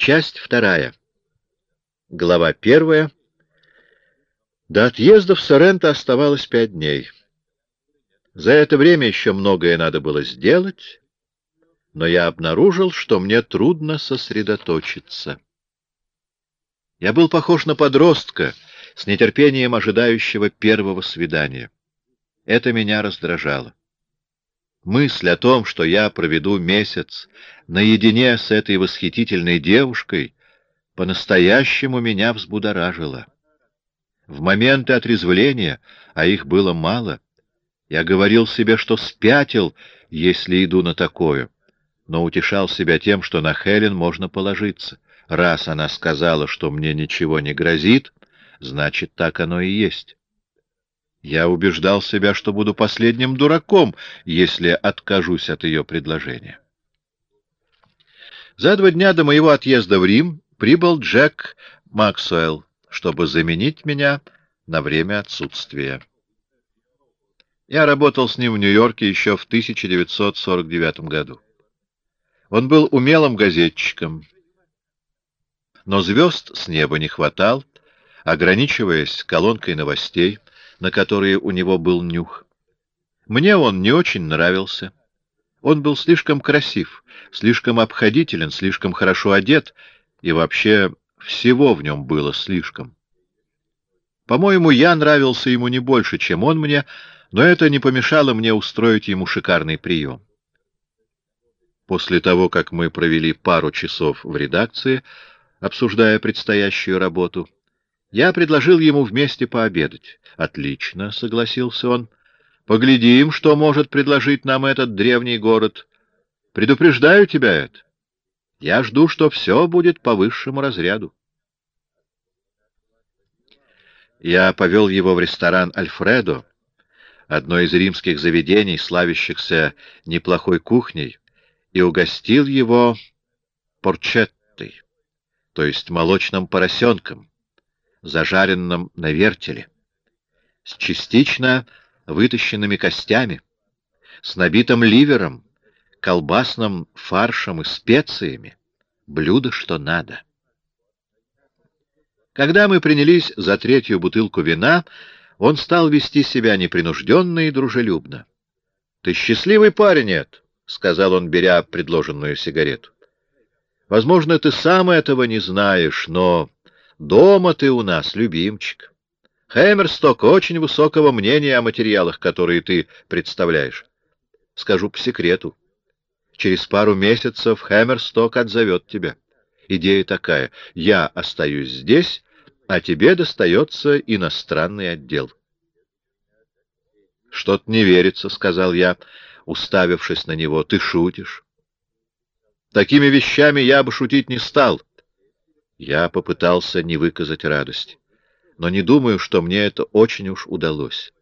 Часть вторая. Глава первая. До отъезда в Соренто оставалось пять дней. За это время еще многое надо было сделать, но я обнаружил, что мне трудно сосредоточиться. Я был похож на подростка, с нетерпением ожидающего первого свидания. Это меня раздражало. Мысль о том, что я проведу месяц наедине с этой восхитительной девушкой, по-настоящему меня взбудоражила. В моменты отрезвления, а их было мало, я говорил себе, что спятил, если иду на такое, но утешал себя тем, что на Хелен можно положиться. Раз она сказала, что мне ничего не грозит, значит, так оно и есть. Я убеждал себя, что буду последним дураком, если откажусь от ее предложения. За два дня до моего отъезда в Рим прибыл Джек Максуэлл, чтобы заменить меня на время отсутствия. Я работал с ним в Нью-Йорке еще в 1949 году. Он был умелым газетчиком, но звезд с неба не хватал, ограничиваясь колонкой новостей — на которые у него был нюх. Мне он не очень нравился. Он был слишком красив, слишком обходителен, слишком хорошо одет, и вообще всего в нем было слишком. По-моему, я нравился ему не больше, чем он мне, но это не помешало мне устроить ему шикарный прием. После того, как мы провели пару часов в редакции, обсуждая предстоящую работу, я предложил ему вместе пообедать. «Отлично», — согласился он. «Поглядим, что может предложить нам этот древний город. Предупреждаю тебя это. Я жду, что все будет по высшему разряду». Я повел его в ресторан «Альфредо», одно из римских заведений, славящихся неплохой кухней, и угостил его порчеттой, то есть молочным поросенком, зажаренном на вертеле, с частично вытащенными костями, с набитым ливером, колбасным фаршем и специями, блюдо что надо. Когда мы принялись за третью бутылку вина, он стал вести себя непринужденно и дружелюбно. — Ты счастливый парень, Эд, — сказал он, беря предложенную сигарету. — Возможно, ты сам этого не знаешь, но Дома ты у нас, любимчик. Хэмерсток очень высокого мнения о материалах, которые ты представляешь. Скажу по секрету. Через пару месяцев Хэмерсток отзовет тебя. Идея такая. Я остаюсь здесь, а тебе достается иностранный отдел. Что-то не верится, — сказал я, уставившись на него. Ты шутишь. Такими вещами я бы шутить не стал. — я попытался не выказать радость, но не думаю, что мне это очень уж удалось.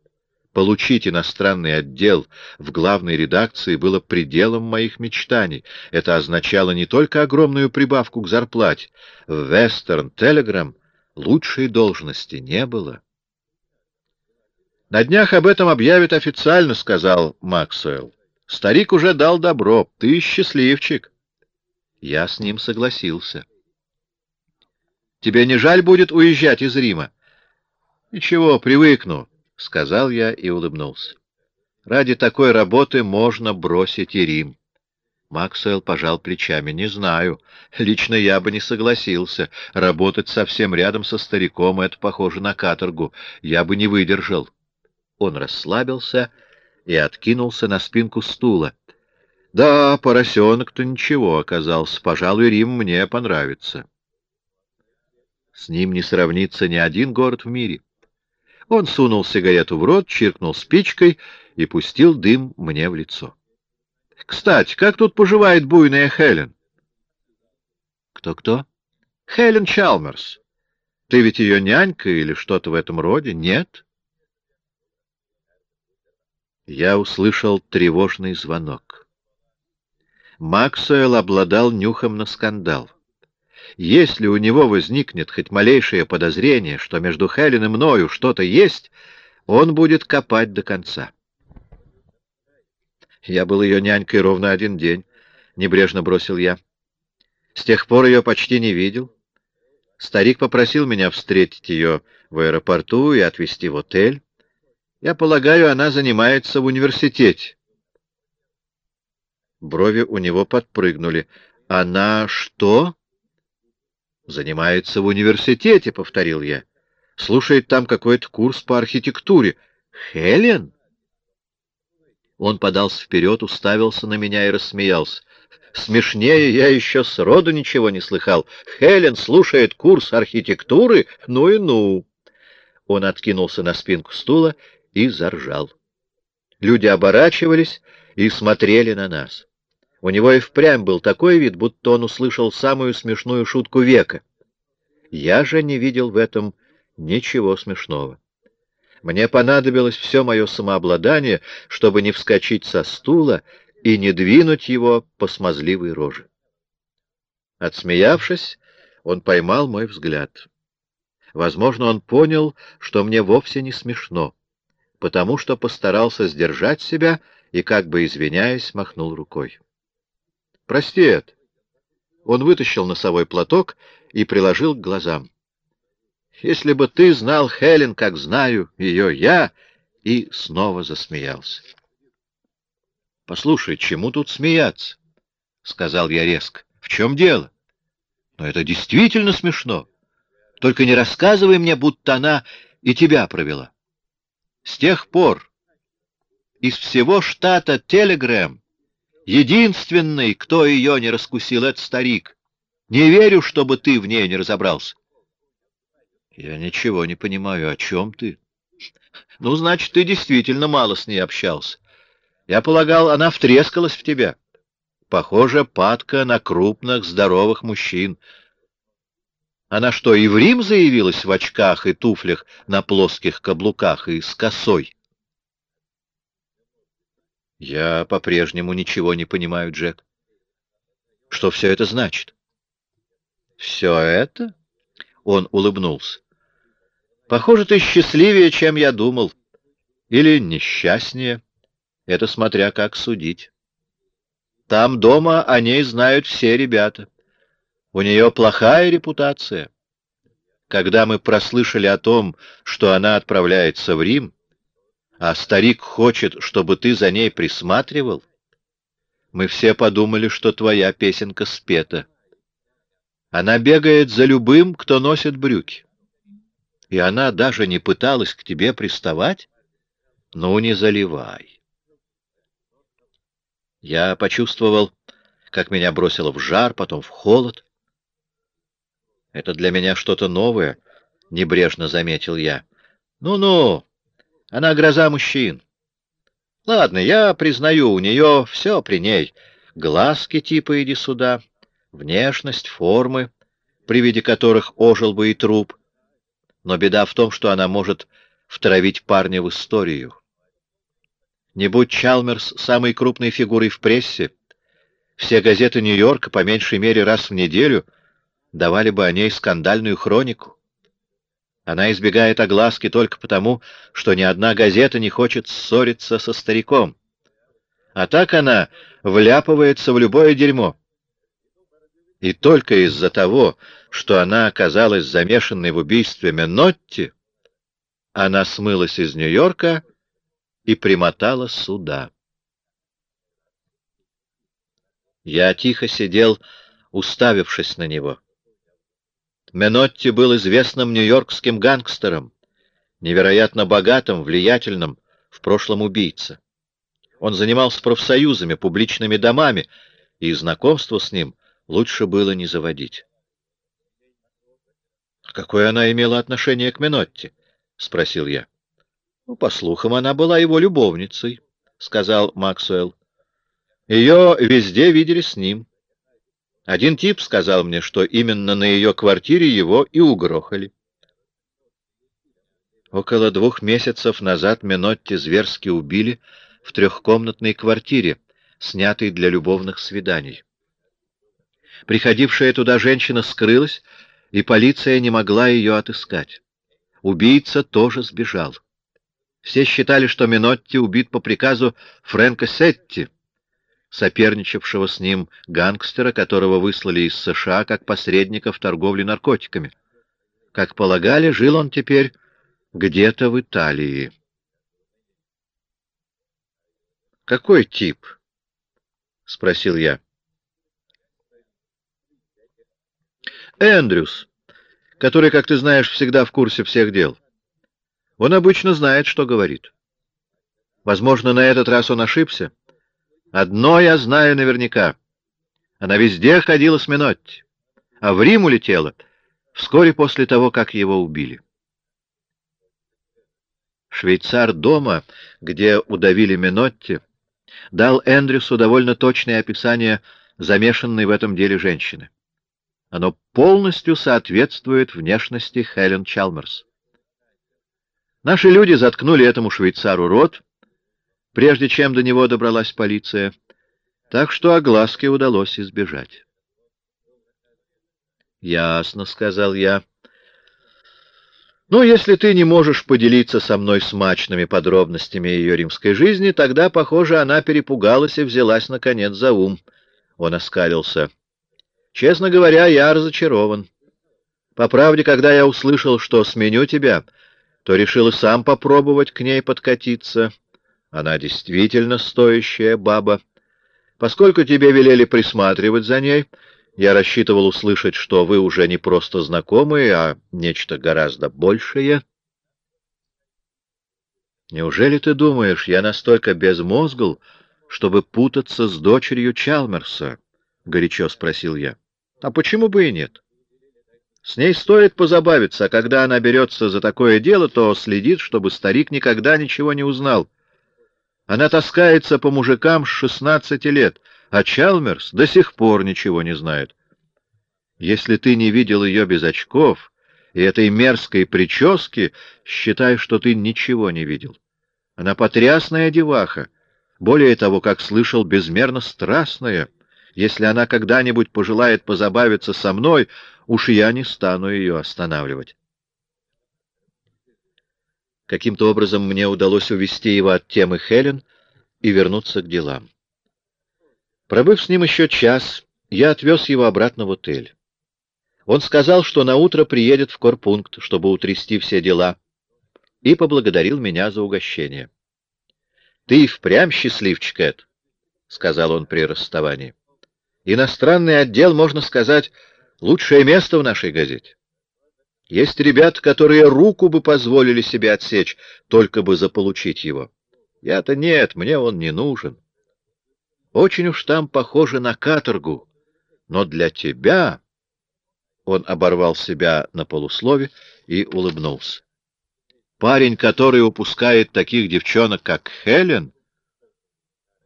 Получить иностранный отдел в главной редакции было пределом моих мечтаний. Это означало не только огромную прибавку к зарплате. В Western Telegram лучшей должности не было. «На днях об этом объявят официально», — сказал Максуэлл. «Старик уже дал добро. Ты счастливчик». Я с ним согласился. Тебе не жаль будет уезжать из Рима? — Ничего, привыкну, — сказал я и улыбнулся. Ради такой работы можно бросить и Рим. Максвелл пожал плечами. «Не знаю. Лично я бы не согласился. Работать совсем рядом со стариком — это похоже на каторгу. Я бы не выдержал». Он расслабился и откинулся на спинку стула. «Да, поросенок-то ничего оказался. Пожалуй, Рим мне понравится». С ним не сравнится ни один город в мире. Он сунул сигарету в рот, чиркнул спичкой и пустил дым мне в лицо. — Кстати, как тут поживает буйная Хелен? Кто — Кто-кто? — Хелен Чалмерс. Ты ведь ее нянька или что-то в этом роде? Нет? Я услышал тревожный звонок. Максуэлл обладал нюхом на скандал. Если у него возникнет хоть малейшее подозрение, что между Хелен и мною что-то есть, он будет копать до конца. Я был ее нянькой ровно один день, — небрежно бросил я. С тех пор ее почти не видел. Старик попросил меня встретить ее в аэропорту и отвезти в отель. Я полагаю, она занимается в университете. Брови у него подпрыгнули. Она что? Занимается в университете, повторил я. Слушает там какой-то курс по архитектуре. Хелен? Он подался вперед, уставился на меня и рассмеялся. Смешнее я еще сроду ничего не слыхал. Хелен слушает курс архитектуры? Ну и ну! Он откинулся на спинку стула и заржал. Люди оборачивались и смотрели на нас. У него и впрямь был такой вид, будто он услышал самую смешную шутку века. Я же не видел в этом ничего смешного. Мне понадобилось все мое самообладание, чтобы не вскочить со стула и не двинуть его по смазливой роже. Отсмеявшись, он поймал мой взгляд. Возможно, он понял, что мне вовсе не смешно, потому что постарался сдержать себя и, как бы извиняясь, махнул рукой. «Прости, Эд». Он вытащил носовой платок и приложил к глазам. «Если бы ты знал Хелен, как знаю ее я...» И снова засмеялся. Послушай, чему тут смеяться? — сказал я резко. — В чем дело? — Но это действительно смешно. Только не рассказывай мне, будто она и тебя провела. С тех пор из всего штата Телегрэм единственный, кто ее не раскусил, — это старик. Не верю, чтобы ты в ней не разобрался. — Я ничего не понимаю, о чем ты? — Ну, значит, ты действительно мало с ней общался. Я полагал, она втрескалась в тебя. Похоже, падка на крупных, здоровых мужчин. Она что, и в Рим заявилась в очках и туфлях на плоских каблуках и с косой? Я по-прежнему ничего не понимаю, Джек. Что все это значит? Все это? Он улыбнулся. Похоже, ты счастливее, чем я думал. Или несчастнее. Это смотря как судить. Там дома о ней знают все ребята. У нее плохая репутация. Когда мы прослышали о том, что она отправляется в Рим, а старик хочет, чтобы ты за ней присматривал, мы все подумали, что твоя песенка спета. Она бегает за любым, кто носит брюки. И она даже не пыталась к тебе приставать? Ну, не заливай. Я почувствовал, как меня бросило в жар, потом в холод. «Это для меня что-то новое», — небрежно заметил я. «Ну-ну, она гроза мужчин. Ладно, я признаю, у нее все при ней. Глазки типа «иди сюда», внешность, формы, при виде которых ожил бы и труп. Но беда в том, что она может втравить парня в историю. Не будь Чалмерс самой крупной фигурой в прессе, все газеты Нью-Йорка по меньшей мере раз в неделю давали бы о ней скандальную хронику. Она избегает огласки только потому, что ни одна газета не хочет ссориться со стариком. А так она вляпывается в любое дерьмо. И только из-за того, что она оказалась замешанной в убийстве Менотти, она смылась из Нью-Йорка и примотала сюда. Я тихо сидел, уставившись на него. Менотти был известным нью-йоркским гангстером, невероятно богатым, влиятельным, в прошлом убийца. Он занимался профсоюзами, публичными домами, и знакомство с ним лучше было не заводить. «Какое она имела отношение к Менотти?» — спросил я. Ну, по слухам, она была его любовницей, — сказал Максуэлл. Ее везде видели с ним. Один тип сказал мне, что именно на ее квартире его и угрохали. Около двух месяцев назад Менотти зверски убили в трехкомнатной квартире, снятой для любовных свиданий. Приходившая туда женщина скрылась, и полиция не могла ее отыскать. Убийца тоже сбежал. Все считали, что Минотти убит по приказу Фрэнка Сетти, соперничавшего с ним гангстера, которого выслали из США как посредника в торговле наркотиками. Как полагали, жил он теперь где-то в Италии. «Какой тип?» — спросил я. «Эндрюс, который, как ты знаешь, всегда в курсе всех дел. Он обычно знает, что говорит. Возможно, на этот раз он ошибся. Одно я знаю наверняка. Она везде ходила с Минотти, а в Рим улетела вскоре после того, как его убили. Швейцар дома, где удавили Минотти, дал Эндрюсу довольно точное описание замешанной в этом деле женщины. Оно полностью соответствует внешности Хелен Чалмерс. Наши люди заткнули этому швейцару рот, прежде чем до него добралась полиция, так что огласки удалось избежать. «Ясно», — сказал я. «Ну, если ты не можешь поделиться со мной смачными подробностями ее римской жизни, тогда, похоже, она перепугалась и взялась, наконец, за ум». Он оскалился. «Честно говоря, я разочарован. По правде, когда я услышал, что сменю тебя, то решил и сам попробовать к ней подкатиться». Она действительно стоящая баба. Поскольку тебе велели присматривать за ней, я рассчитывал услышать, что вы уже не просто знакомые, а нечто гораздо большее. Неужели ты думаешь, я настолько безмозгл, чтобы путаться с дочерью Чалмерса? — горячо спросил я. — А почему бы и нет? С ней стоит позабавиться, а когда она берется за такое дело, то следит, чтобы старик никогда ничего не узнал. Она таскается по мужикам с шестнадцати лет, а Чалмерс до сих пор ничего не знает. Если ты не видел ее без очков и этой мерзкой прически, считай, что ты ничего не видел. Она потрясная деваха, более того, как слышал, безмерно страстная. Если она когда-нибудь пожелает позабавиться со мной, уж я не стану ее останавливать. Каким-то образом мне удалось увести его от темы Хелен и вернуться к делам. Пробыв с ним еще час, я отвез его обратно в отель. Он сказал, что на утро приедет в корпункт, чтобы утрясти все дела, и поблагодарил меня за угощение. — Ты впрямь счастливчик, Эд, — сказал он при расставании. — Иностранный отдел, можно сказать, лучшее место в нашей газете. Есть ребята, которые руку бы позволили себе отсечь, только бы заполучить его. Я-то нет, мне он не нужен. Очень уж там похоже на каторгу. Но для тебя... Он оборвал себя на полуслове и улыбнулся. Парень, который упускает таких девчонок, как Хелен...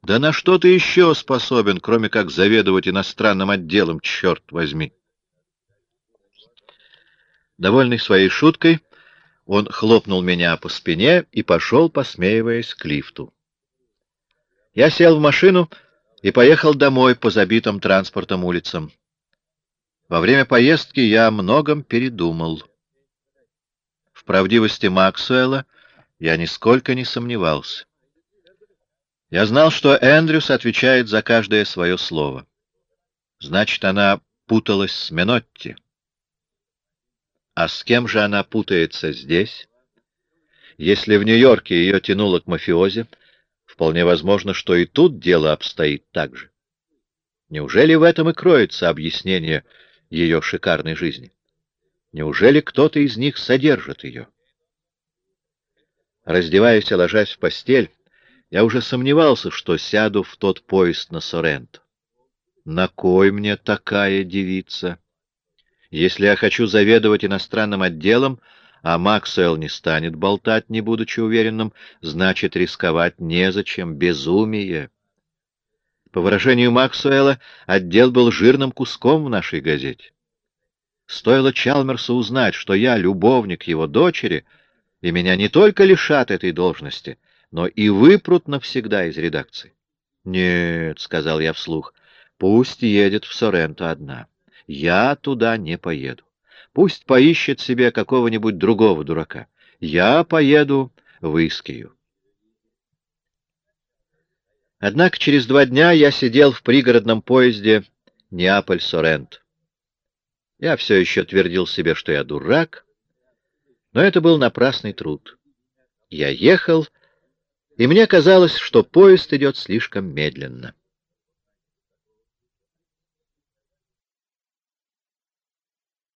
Да на что ты еще способен, кроме как заведовать иностранным отделом, черт возьми? Довольный своей шуткой, он хлопнул меня по спине и пошел, посмеиваясь, к лифту. Я сел в машину и поехал домой по забитым транспортом улицам. Во время поездки я о многом передумал. В правдивости Максуэла я нисколько не сомневался. Я знал, что Эндрюс отвечает за каждое свое слово. Значит, она путалась с Менотти. А с кем же она путается здесь? Если в Нью-Йорке ее тянуло к мафиозе, вполне возможно, что и тут дело обстоит так же. Неужели в этом и кроется объяснение ее шикарной жизни? Неужели кто-то из них содержит ее? Раздеваясь и ложась в постель, я уже сомневался, что сяду в тот поезд на Соренто. На кой мне такая девица? Если я хочу заведовать иностранным отделом, а Максуэлл не станет болтать, не будучи уверенным, значит, рисковать незачем, безумие. По выражению Максуэлла, отдел был жирным куском в нашей газете. Стоило Чалмерсу узнать, что я любовник его дочери, и меня не только лишат этой должности, но и выпрут навсегда из редакции. «Нет», — сказал я вслух, — «пусть едет в Соренто одна». Я туда не поеду. Пусть поищет себе какого-нибудь другого дурака. Я поеду в Искию. Однако через два дня я сидел в пригородном поезде Неаполь-Сорент. Я все еще твердил себе, что я дурак, но это был напрасный труд. Я ехал, и мне казалось, что поезд идет слишком медленно.